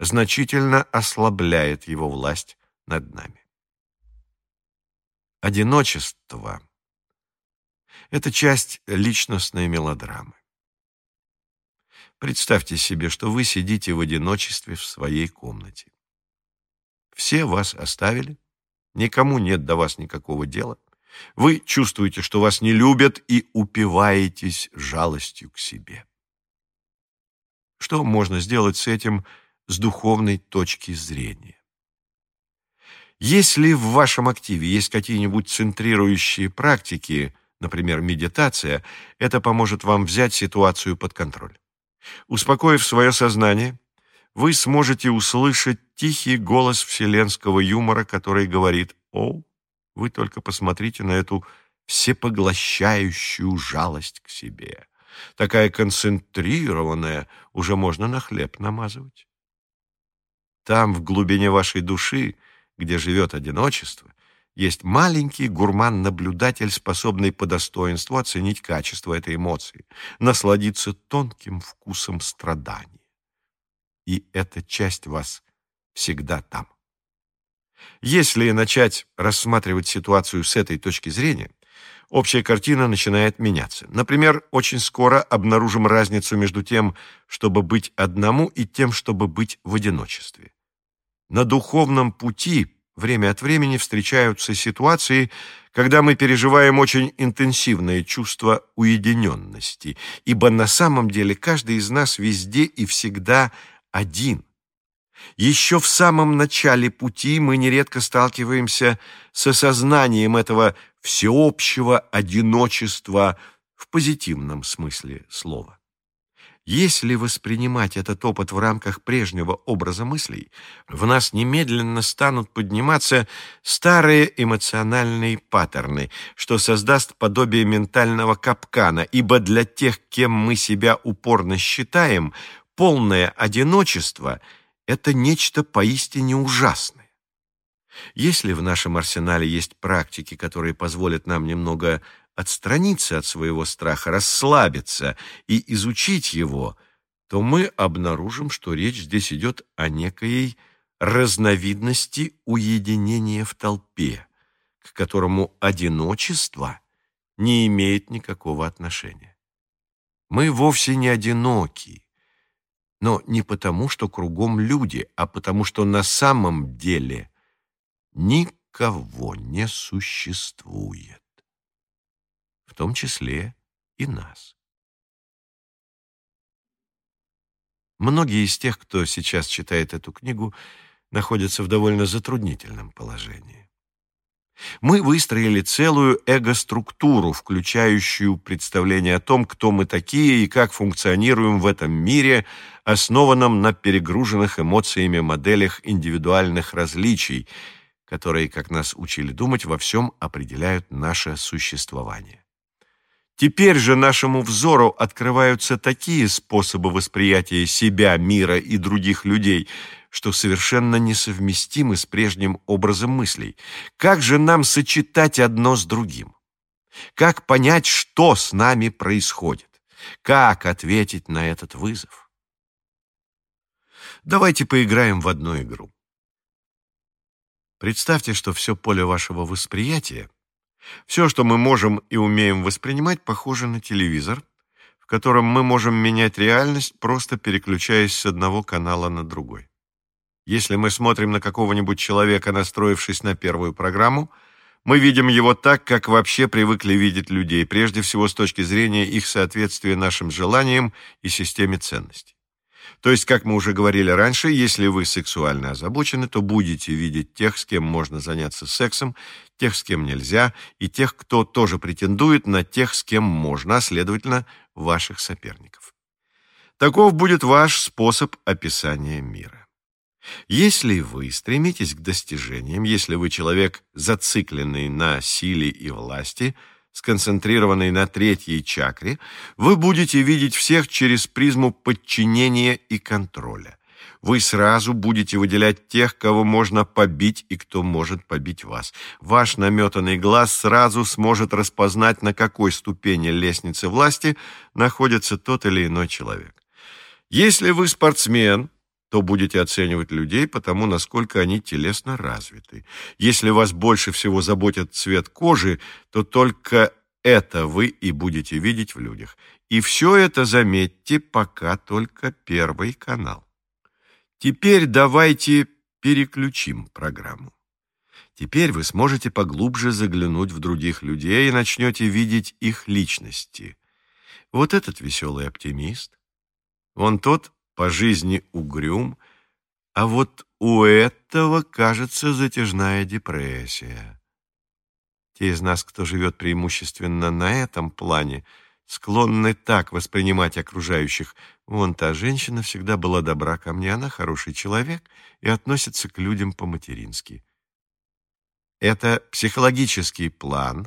значительно ослабляет его власть над нами. Одиночество — это часть личностной мелодрамы. Представьте себе, что вы сидите в одиночестве в своей комнате. Все вас оставили, никому нет до вас никакого дела. Вы чувствуете, что вас не любят и упиваетесь жалостью к себе. Что можно сделать с этим с духовной точки зрения? Если в вашем активе есть какие-нибудь центрирующие практики, например, медитация, это поможет вам взять ситуацию под контроль. Успокоив свое сознание, вы сможете услышать тихий голос вселенского юмора, который говорит «О, вы только посмотрите на эту всепоглощающую жалость к себе. Такая концентрированная, уже можно на хлеб намазывать. Там, в глубине вашей души, где живет одиночество, есть маленький гурман-наблюдатель, способный по достоинству оценить качество этой эмоции, насладиться тонким вкусом страдания. и эта часть вас всегда там. Если начать рассматривать ситуацию с этой точки зрения, общая картина начинает меняться. Например, очень скоро обнаружим разницу между тем, чтобы быть одному, и тем, чтобы быть в одиночестве. На духовном пути время от времени встречаются ситуации, когда мы переживаем очень интенсивное чувство уединенности, ибо на самом деле каждый из нас везде и всегда один. Еще в самом начале пути мы нередко сталкиваемся с осознанием этого всеобщего одиночества в позитивном смысле слова. Если воспринимать этот опыт в рамках прежнего образа мыслей, в нас немедленно станут подниматься старые эмоциональные паттерны, что создаст подобие ментального капкана, ибо для тех, кем мы себя упорно считаем, полное одиночество – это нечто поистине ужасное. Если в нашем арсенале есть практики, которые позволят нам немного отстраниться от своего страха, расслабиться и изучить его, то мы обнаружим, что речь здесь идет о некой разновидности уединения в толпе, к которому одиночество не имеет никакого отношения. Мы вовсе не одиноки, но не потому, что кругом люди, а потому, что на самом деле никого не существует том числе и нас. Многие из тех, кто сейчас читает эту книгу, находятся в довольно затруднительном положении. Мы выстроили целую эго-структуру, включающую представление о том, кто мы такие и как функционируем в этом мире, основанном на перегруженных эмоциями моделях индивидуальных различий, которые, как нас учили думать, во всем определяют наше существование. Теперь же нашему взору открываются такие способы восприятия себя, мира и других людей, что совершенно несовместимы с прежним образом мыслей. Как же нам сочетать одно с другим? Как понять, что с нами происходит? Как ответить на этот вызов? Давайте поиграем в одну игру. Представьте, что все поле вашего восприятия все, что мы можем и умеем воспринимать, похоже на телевизор, в котором мы можем менять реальность, просто переключаясь с одного канала на другой. Если мы смотрим на какого-нибудь человека, настроившись на первую программу, мы видим его так, как вообще привыкли видеть людей, прежде всего с точки зрения их соответствия нашим желаниям и системе ценностей. То есть, как мы уже говорили раньше, если вы сексуально озабочены, то будете видеть тех, с кем можно заняться сексом, тех, с кем нельзя, и тех, кто тоже претендует на тех, с кем можно, а следовательно, ваших соперников. Таков будет ваш способ описания мира. Если вы стремитесь к достижениям, если вы человек, зацикленный на силе и власти – сконцентрированной на третьей чакре, вы будете видеть всех через призму подчинения и контроля. Вы сразу будете выделять тех, кого можно побить и кто может побить вас. Ваш наметанный глаз сразу сможет распознать, на какой ступени лестницы власти находится тот или иной человек. Если вы спортсмен, то будете оценивать людей по тому, насколько они телесно развиты. Если вас больше всего заботит цвет кожи, то только это вы и будете видеть в людях. И все это, заметьте, пока только первый канал. Теперь давайте переключим программу. Теперь вы сможете поглубже заглянуть в других людей и начнете видеть их личности. Вот этот веселый оптимист, вон тот по жизни угрюм, а вот у этого, кажется, затяжная депрессия. Те из нас, кто живет преимущественно на этом плане, склонны так воспринимать окружающих. Вон та женщина всегда была добра ко мне, она хороший человек и относится к людям по-матерински. Это психологический план,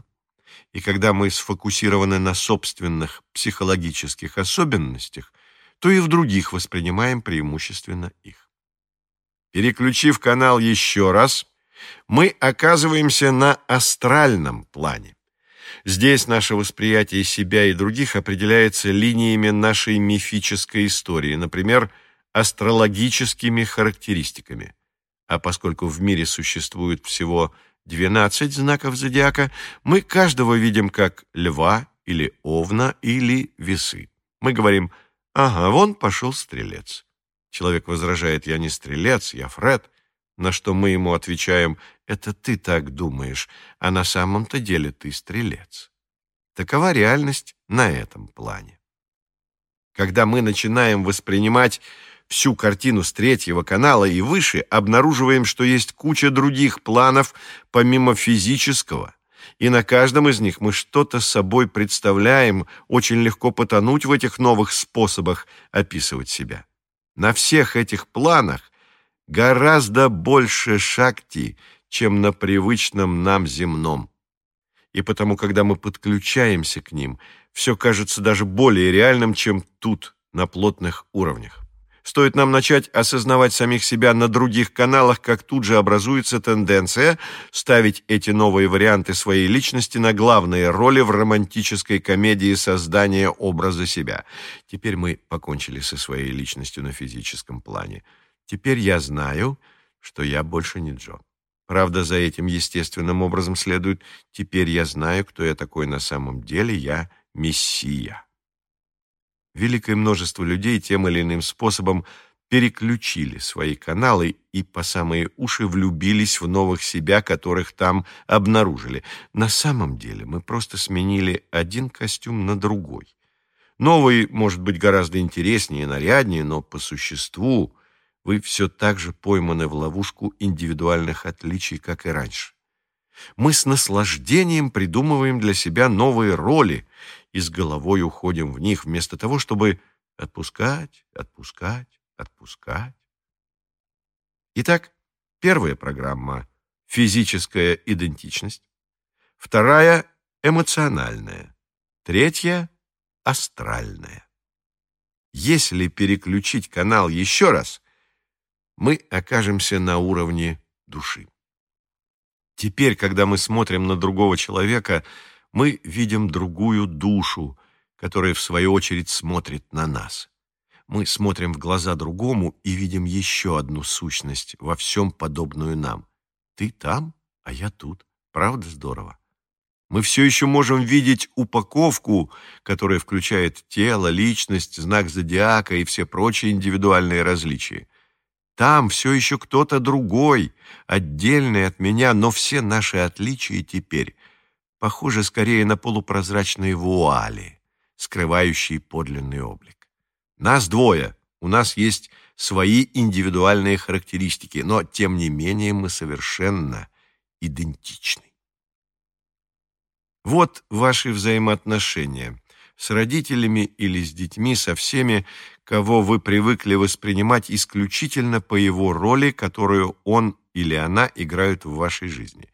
и когда мы сфокусированы на собственных психологических особенностях, то и в других воспринимаем преимущественно их. Переключив канал еще раз, мы оказываемся на астральном плане. Здесь наше восприятие себя и других определяется линиями нашей мифической истории, например, астрологическими характеристиками. А поскольку в мире существует всего 12 знаков зодиака, мы каждого видим как льва или овна или весы. Мы говорим «Ага, вон пошел стрелец». Человек возражает «Я не стрелец, я Фред», на что мы ему отвечаем «Это ты так думаешь, а на самом-то деле ты стрелец». Такова реальность на этом плане. Когда мы начинаем воспринимать всю картину с третьего канала и выше, обнаруживаем, что есть куча других планов помимо физического, и на каждом из них мы что-то собой представляем, очень легко потонуть в этих новых способах описывать себя. На всех этих планах гораздо больше шакти, чем на привычном нам земном. И потому, когда мы подключаемся к ним, все кажется даже более реальным, чем тут, на плотных уровнях. Стоит нам начать осознавать самих себя на других каналах, как тут же образуется тенденция ставить эти новые варианты своей личности на главные роли в романтической комедии создания образа себя. Теперь мы покончили со своей личностью на физическом плане. Теперь я знаю, что я больше не Джо. Правда, за этим естественным образом следует «теперь я знаю, кто я такой на самом деле, я Мессия». Великое множество людей тем или иным способом переключили свои каналы и по самые уши влюбились в новых себя, которых там обнаружили. На самом деле мы просто сменили один костюм на другой. Новый может быть гораздо интереснее и наряднее, но по существу вы все так же пойманы в ловушку индивидуальных отличий, как и раньше. Мы с наслаждением придумываем для себя новые роли и с головой уходим в них, вместо того, чтобы отпускать, отпускать, отпускать. Итак, первая программа — физическая идентичность, вторая — эмоциональная, третья — астральная. Если переключить канал еще раз, мы окажемся на уровне души. Теперь, когда мы смотрим на другого человека, мы видим другую душу, которая, в свою очередь, смотрит на нас. Мы смотрим в глаза другому и видим еще одну сущность, во всем подобную нам. Ты там, а я тут. Правда здорово? Мы все еще можем видеть упаковку, которая включает тело, личность, знак зодиака и все прочие индивидуальные различия. Там все еще кто-то другой, отдельный от меня, но все наши отличия теперь похожи скорее на полупрозрачные вуали, скрывающие подлинный облик. Нас двое, у нас есть свои индивидуальные характеристики, но, тем не менее, мы совершенно идентичны. Вот ваши взаимоотношения с родителями или с детьми, со всеми, кого вы привыкли воспринимать исключительно по его роли, которую он или она играют в вашей жизни.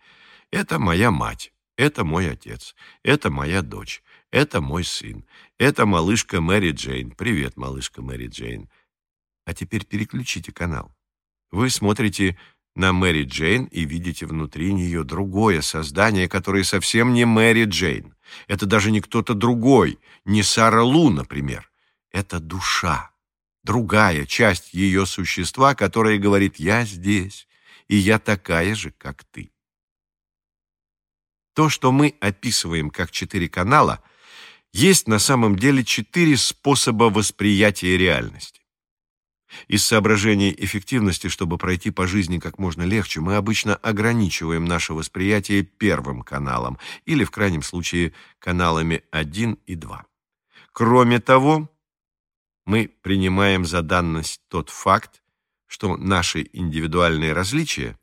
Это моя мать, это мой отец, это моя дочь, это мой сын, это малышка Мэри Джейн. Привет, малышка Мэри Джейн. А теперь переключите канал. Вы смотрите на Мэри Джейн и видите внутри нее другое создание, которое совсем не Мэри Джейн. Это даже не кто-то другой, не Сара Лу, например. Это душа, другая часть ее существа, которая говорит «я здесь, и я такая же, как ты». То, что мы описываем как четыре канала, есть на самом деле четыре способа восприятия реальности. Из соображений эффективности, чтобы пройти по жизни как можно легче, мы обычно ограничиваем наше восприятие первым каналом или, в крайнем случае, каналами 1 и 2. Кроме того, мы принимаем за данность тот факт, что наши индивидуальные различия,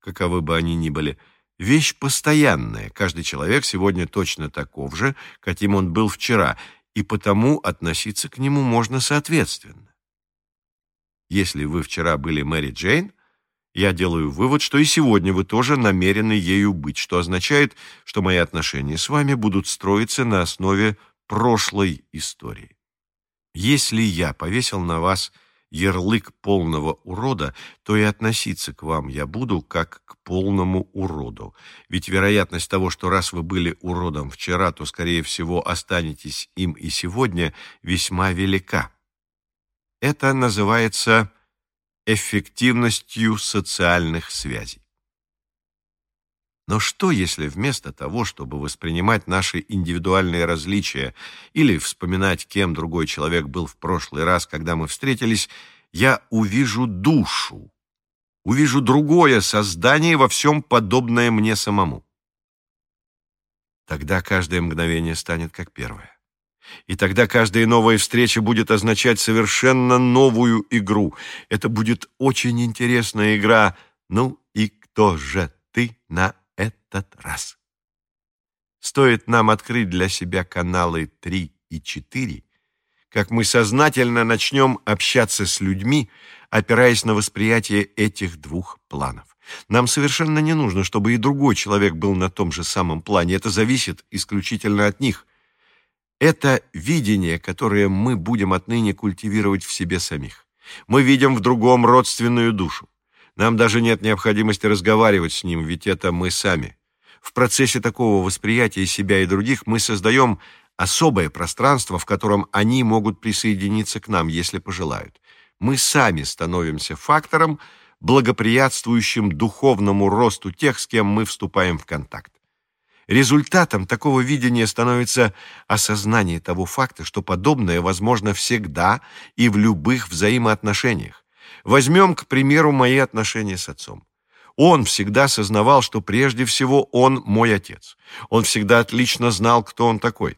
каковы бы они ни были, вещь постоянная. Каждый человек сегодня точно таков же, каким он был вчера, и потому относиться к нему можно соответственно. Если вы вчера были Мэри Джейн, я делаю вывод, что и сегодня вы тоже намерены ею быть, что означает, что мои отношения с вами будут строиться на основе прошлой истории. Если я повесил на вас ярлык полного урода, то и относиться к вам я буду как к полному уроду. Ведь вероятность того, что раз вы были уродом вчера, то, скорее всего, останетесь им и сегодня, весьма велика. Это называется эффективностью социальных связей. Но что, если вместо того, чтобы воспринимать наши индивидуальные различия или вспоминать, кем другой человек был в прошлый раз, когда мы встретились, я увижу душу, увижу другое создание во всем подобное мне самому? Тогда каждое мгновение станет как первое. И тогда каждая новая встреча будет означать совершенно новую игру. Это будет очень интересная игра. Ну и кто же ты на этот раз? Стоит нам открыть для себя каналы 3 и 4, как мы сознательно начнем общаться с людьми, опираясь на восприятие этих двух планов. Нам совершенно не нужно, чтобы и другой человек был на том же самом плане. Это зависит исключительно от них. Это видение, которое мы будем отныне культивировать в себе самих. Мы видим в другом родственную душу. Нам даже нет необходимости разговаривать с ним, ведь это мы сами. В процессе такого восприятия себя и других мы создаем особое пространство, в котором они могут присоединиться к нам, если пожелают. Мы сами становимся фактором, благоприятствующим духовному росту тех, с кем мы вступаем в контакт. Результатом такого видения становится осознание того факта, что подобное возможно всегда и в любых взаимоотношениях. Возьмем, к примеру, мои отношения с отцом. Он всегда сознавал, что прежде всего он мой отец. Он всегда отлично знал, кто он такой.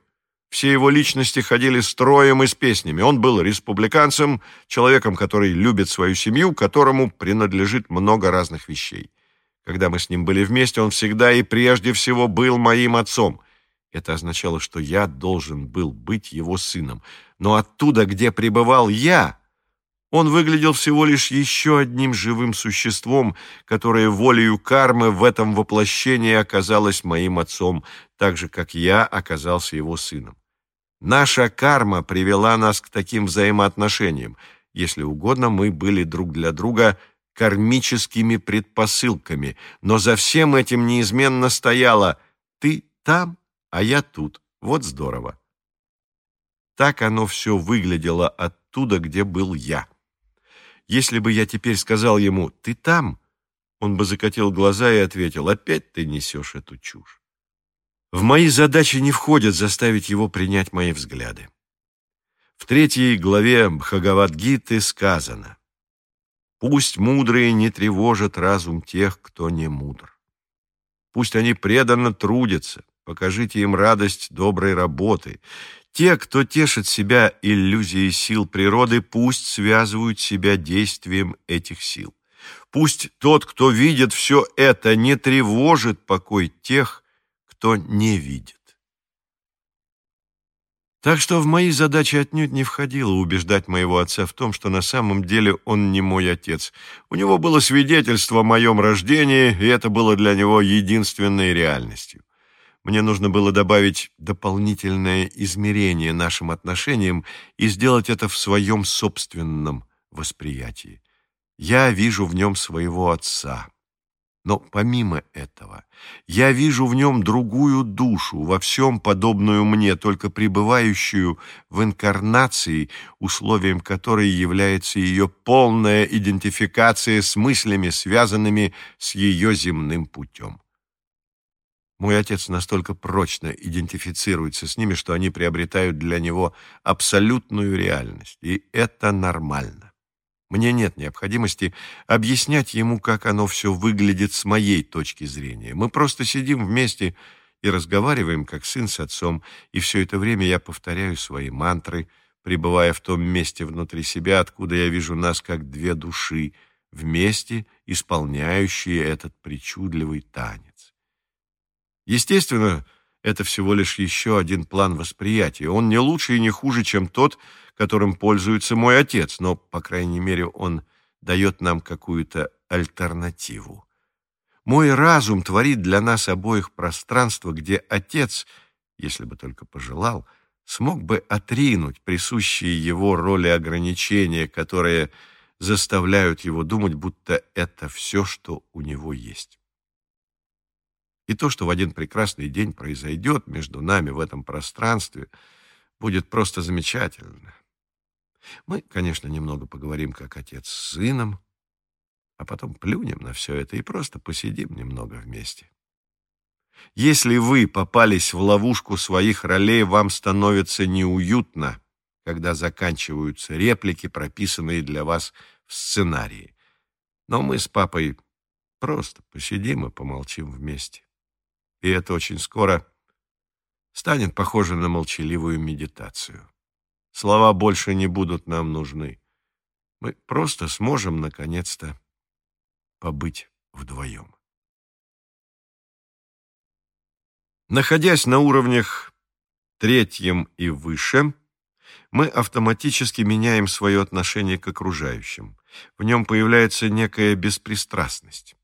Все его личности ходили строем и с песнями. Он был республиканцем, человеком, который любит свою семью, которому принадлежит много разных вещей. Когда мы с ним были вместе, он всегда и прежде всего был моим отцом. Это означало, что я должен был быть его сыном. Но оттуда, где пребывал я, он выглядел всего лишь еще одним живым существом, которое волею кармы в этом воплощении оказалось моим отцом, так же, как я оказался его сыном. Наша карма привела нас к таким взаимоотношениям. Если угодно, мы были друг для друга – кармическими предпосылками, но за всем этим неизменно стояло «ты там, а я тут, вот здорово». Так оно все выглядело оттуда, где был я. Если бы я теперь сказал ему «ты там», он бы закатил глаза и ответил «опять ты несешь эту чушь». В мои задачи не входит заставить его принять мои взгляды. В третьей главе Бхагавадгиты сказано Пусть мудрые не тревожат разум тех, кто не мудр. Пусть они преданно трудятся, покажите им радость доброй работы. Те, кто тешит себя иллюзией сил природы, пусть связывают себя действием этих сил. Пусть тот, кто видит все это, не тревожит покой тех, кто не видит. Так что в мои задачи отнюдь не входило убеждать моего отца в том, что на самом деле он не мой отец. У него было свидетельство о моем рождении, и это было для него единственной реальностью. Мне нужно было добавить дополнительное измерение нашим отношениям и сделать это в своем собственном восприятии. Я вижу в нем своего отца, но помимо этого, я вижу в нем другую душу, во всем подобную мне, только пребывающую в инкарнации, условием которой является ее полная идентификация с мыслями, связанными с ее земным путем. Мой отец настолько прочно идентифицируется с ними, что они приобретают для него абсолютную реальность, и это нормально. Мне нет необходимости объяснять ему, как оно все выглядит с моей точки зрения. Мы просто сидим вместе и разговариваем, как сын с отцом, и все это время я повторяю свои мантры, пребывая в том месте внутри себя, откуда я вижу нас как две души, вместе исполняющие этот причудливый танец. Естественно, это всего лишь еще один план восприятия. Он не лучше и не хуже, чем тот, которым пользуется мой отец, но, по крайней мере, он дает нам какую-то альтернативу. Мой разум творит для нас обоих пространство, где отец, если бы только пожелал, смог бы отринуть присущие его роли ограничения, которые заставляют его думать, будто это все, что у него есть. И то, что в один прекрасный день произойдет между нами в этом пространстве, будет просто замечательно. Мы, конечно, немного поговорим, как отец с сыном, а потом плюнем на все это и просто посидим немного вместе. Если вы попались в ловушку своих ролей, вам становится неуютно, когда заканчиваются реплики, прописанные для вас в сценарии. Но мы с папой просто посидим и помолчим вместе. И это очень скоро станет похоже на молчаливую медитацию. Слова больше не будут нам нужны. Мы просто сможем, наконец-то, побыть вдвоем. Находясь на уровнях третьем и выше, мы автоматически меняем свое отношение к окружающим. В нем появляется некая беспристрастность.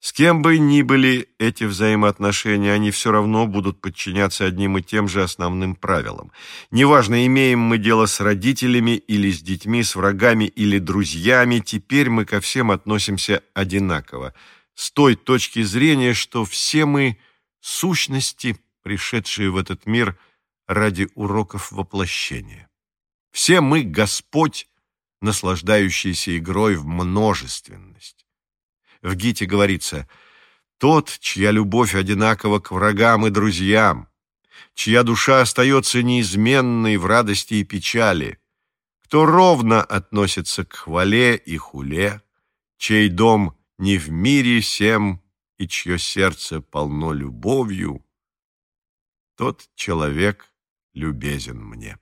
С кем бы ни были эти взаимоотношения, они все равно будут подчиняться одним и тем же основным правилам. Неважно, имеем мы дело с родителями или с детьми, с врагами или друзьями, теперь мы ко всем относимся одинаково, с той точки зрения, что все мы – сущности, пришедшие в этот мир ради уроков воплощения. Все мы – Господь, наслаждающийся игрой в множественность. В Гите говорится «Тот, чья любовь одинакова к врагам и друзьям, чья душа остается неизменной в радости и печали, кто ровно относится к хвале и хуле, чей дом не в мире всем и чье сердце полно любовью, тот человек любезен мне».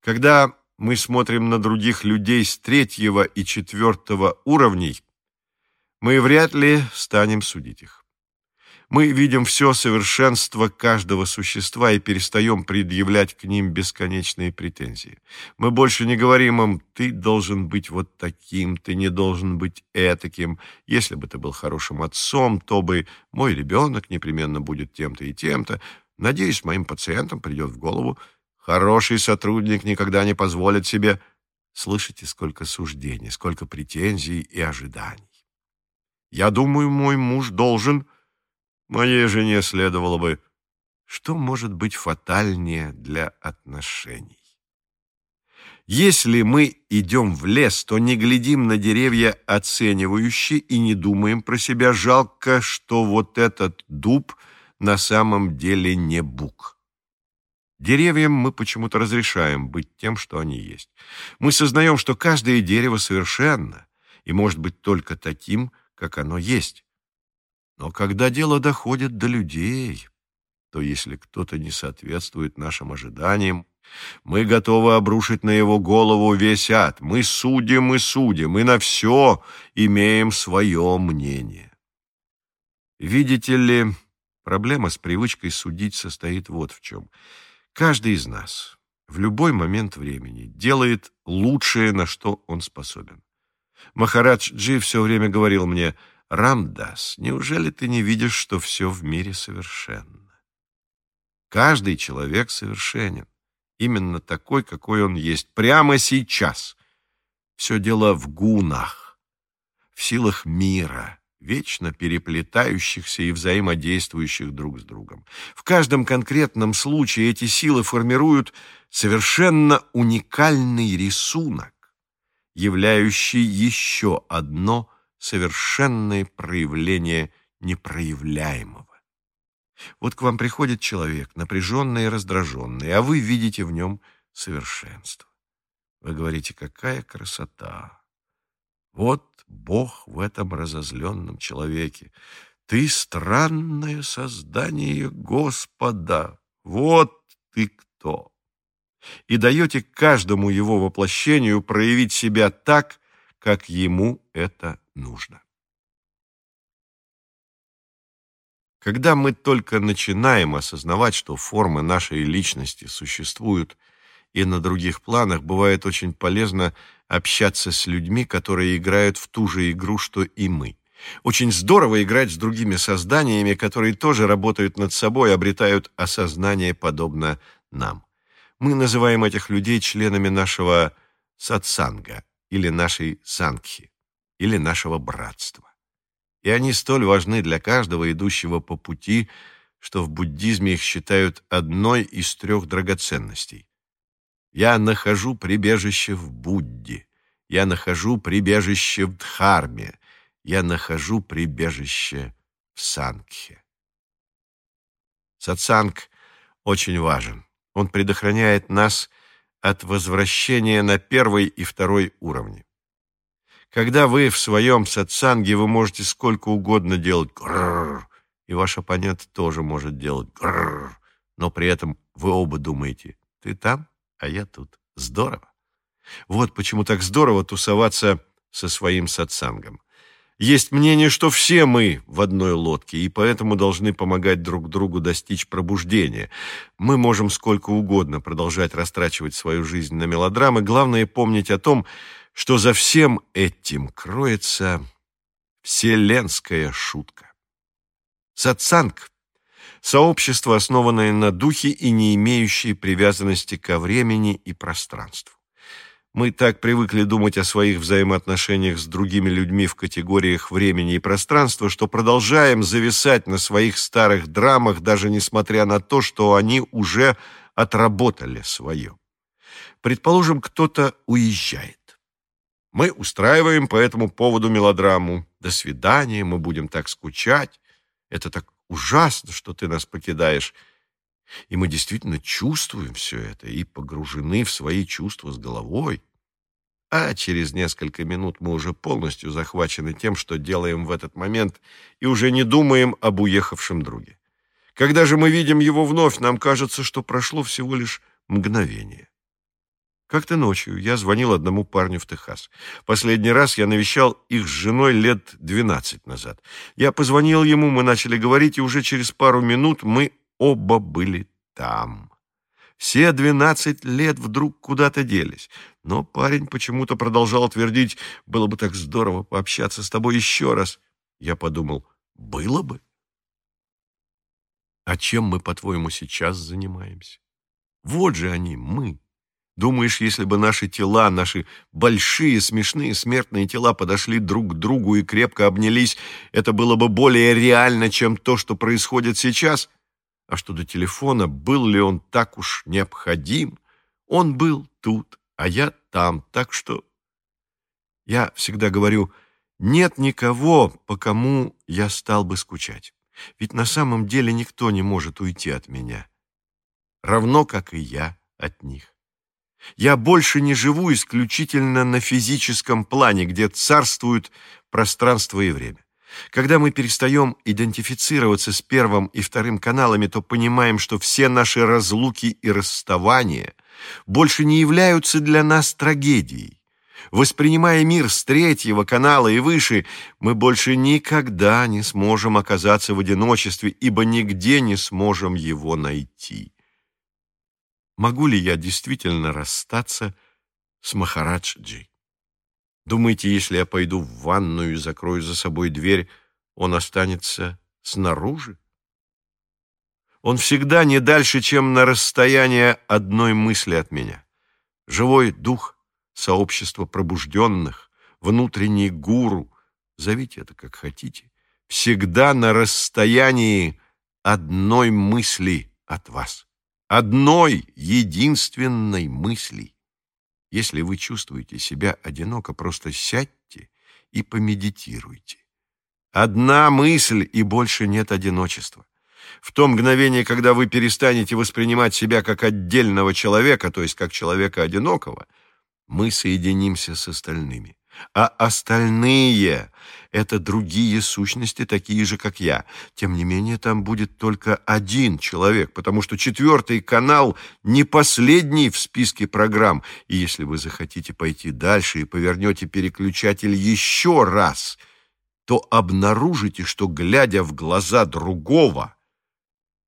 Когда мы смотрим на других людей с третьего и четвертого уровней, мы вряд ли станем судить их. Мы видим все совершенство каждого существа и перестаем предъявлять к ним бесконечные претензии. Мы больше не говорим им «ты должен быть вот таким, ты не должен быть этаким». Если бы ты был хорошим отцом, то бы мой ребенок непременно будет тем-то и тем-то. Надеюсь, моим пациентам придет в голову, Хороший сотрудник никогда не позволит себе... Слышите, сколько суждений, сколько претензий и ожиданий. Я думаю, мой муж должен... Моей жене следовало бы... Что может быть фатальнее для отношений? Если мы идем в лес, то не глядим на деревья оценивающе и не думаем про себя. Жалко, что вот этот дуб на самом деле не бук. Деревьям мы почему-то разрешаем быть тем, что они есть. Мы сознаем, что каждое дерево совершенно и может быть только таким, как оно есть. Но когда дело доходит до людей, то если кто-то не соответствует нашим ожиданиям, мы готовы обрушить на его голову весь ад. Мы судим и судим, и на все имеем свое мнение. Видите ли, проблема с привычкой судить состоит вот в чем – Каждый из нас в любой момент времени делает лучшее, на что он способен. Махарадж Джи все время говорил мне, «Рамдас, неужели ты не видишь, что все в мире совершенно?» Каждый человек совершенен, именно такой, какой он есть, прямо сейчас. Все дело в гунах, в силах мира, вечно переплетающихся и взаимодействующих друг с другом. В каждом конкретном случае эти силы формируют совершенно уникальный рисунок, являющий еще одно совершенное проявление непроявляемого. Вот к вам приходит человек, напряженный и раздраженный, а вы видите в нем совершенство. Вы говорите, какая красота! Вот Бог в этом разозленном человеке. Ты странное создание Господа. Вот ты кто. И даете каждому его воплощению проявить себя так, как ему это нужно. Когда мы только начинаем осознавать, что формы нашей личности существуют и на других планах, бывает очень полезно общаться с людьми, которые играют в ту же игру, что и мы. Очень здорово играть с другими созданиями, которые тоже работают над собой, обретают осознание подобно нам. Мы называем этих людей членами нашего сатсанга или нашей сангхи, или нашего братства. И они столь важны для каждого идущего по пути, что в буддизме их считают одной из трех драгоценностей Я нахожу прибежище в Будде. Я нахожу прибежище в Дхарме. Я нахожу прибежище в Сангхе. Сатсанг очень важен. Он предохраняет нас от возвращения на первый и второй уровни. Когда вы в своем сатсанге, вы можете сколько угодно делать грррр, и ваш оппонент тоже может делать грррр, но при этом вы оба думаете, ты там, а я тут. Здорово. Вот почему так здорово тусоваться со своим сатсангом. Есть мнение, что все мы в одной лодке, и поэтому должны помогать друг другу достичь пробуждения. Мы можем сколько угодно продолжать растрачивать свою жизнь на мелодрамы, главное помнить о том, что за всем этим кроется вселенская шутка. Сатсанг — сообщество, основанное на духе и не имеющее привязанности ко времени и пространству. Мы так привыкли думать о своих взаимоотношениях с другими людьми в категориях времени и пространства, что продолжаем зависать на своих старых драмах, даже несмотря на то, что они уже отработали свое. Предположим, кто-то уезжает. Мы устраиваем по этому поводу мелодраму. До свидания, мы будем так скучать. Это так ужасно, что ты нас покидаешь. И мы действительно чувствуем все это и погружены в свои чувства с головой. А через несколько минут мы уже полностью захвачены тем, что делаем в этот момент, и уже не думаем об уехавшем друге. Когда же мы видим его вновь, нам кажется, что прошло всего лишь мгновение. Как-то ночью я звонил одному парню в Техас. Последний раз я навещал их с женой лет 12 назад. Я позвонил ему, мы начали говорить, и уже через пару минут мы оба были там. Все двенадцать лет вдруг куда-то делись. Но парень почему-то продолжал твердить, было бы так здорово пообщаться с тобой еще раз. Я подумал, было бы. А чем мы, по-твоему, сейчас занимаемся? Вот же они, мы. Думаешь, если бы наши тела, наши большие, смешные, смертные тела подошли друг к другу и крепко обнялись, это было бы более реально, чем то, что происходит сейчас? А что до телефона, был ли он так уж необходим? Он был тут, а я там, так что... Я всегда говорю, нет никого, по кому я стал бы скучать. Ведь на самом деле никто не может уйти от меня. Равно, как и я от них. Я больше не живу исключительно на физическом плане, где царствуют пространство и время. Когда мы перестаем идентифицироваться с первым и вторым каналами, то понимаем, что все наши разлуки и расставания больше не являются для нас трагедией. Воспринимая мир с третьего канала и выше, мы больше никогда не сможем оказаться в одиночестве, ибо нигде не сможем его найти. Могу ли я действительно расстаться с Махараджи? Думаете, если я пойду в ванную и закрою за собой дверь, он останется снаружи? Он всегда не дальше, чем на расстояние одной мысли от меня. Живой дух, сообщество пробужденных, внутренний гуру, зовите это как хотите, всегда на расстоянии одной мысли от вас. Одной единственной мысли. Если вы чувствуете себя одиноко, просто сядьте и помедитируйте. Одна мысль, и больше нет одиночества. В то мгновение, когда вы перестанете воспринимать себя как отдельного человека, то есть как человека одинокого, мы соединимся с остальными а остальные — это другие сущности, такие же, как я. Тем не менее, там будет только один человек, потому что четвертый канал не последний в списке программ, и если вы захотите пойти дальше и повернете переключатель еще раз, то обнаружите, что, глядя в глаза другого,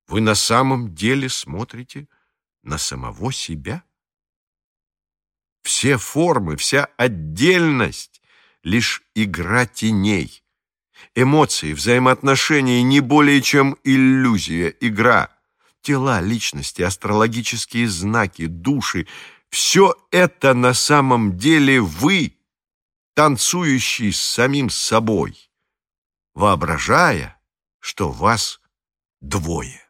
вы на самом деле смотрите на самого себя. Все формы, вся отдельность — лишь игра теней. Эмоции, взаимоотношения не более чем иллюзия, игра. Тела, личности, астрологические знаки, души — все это на самом деле вы, танцующий с самим собой, воображая, что вас двое.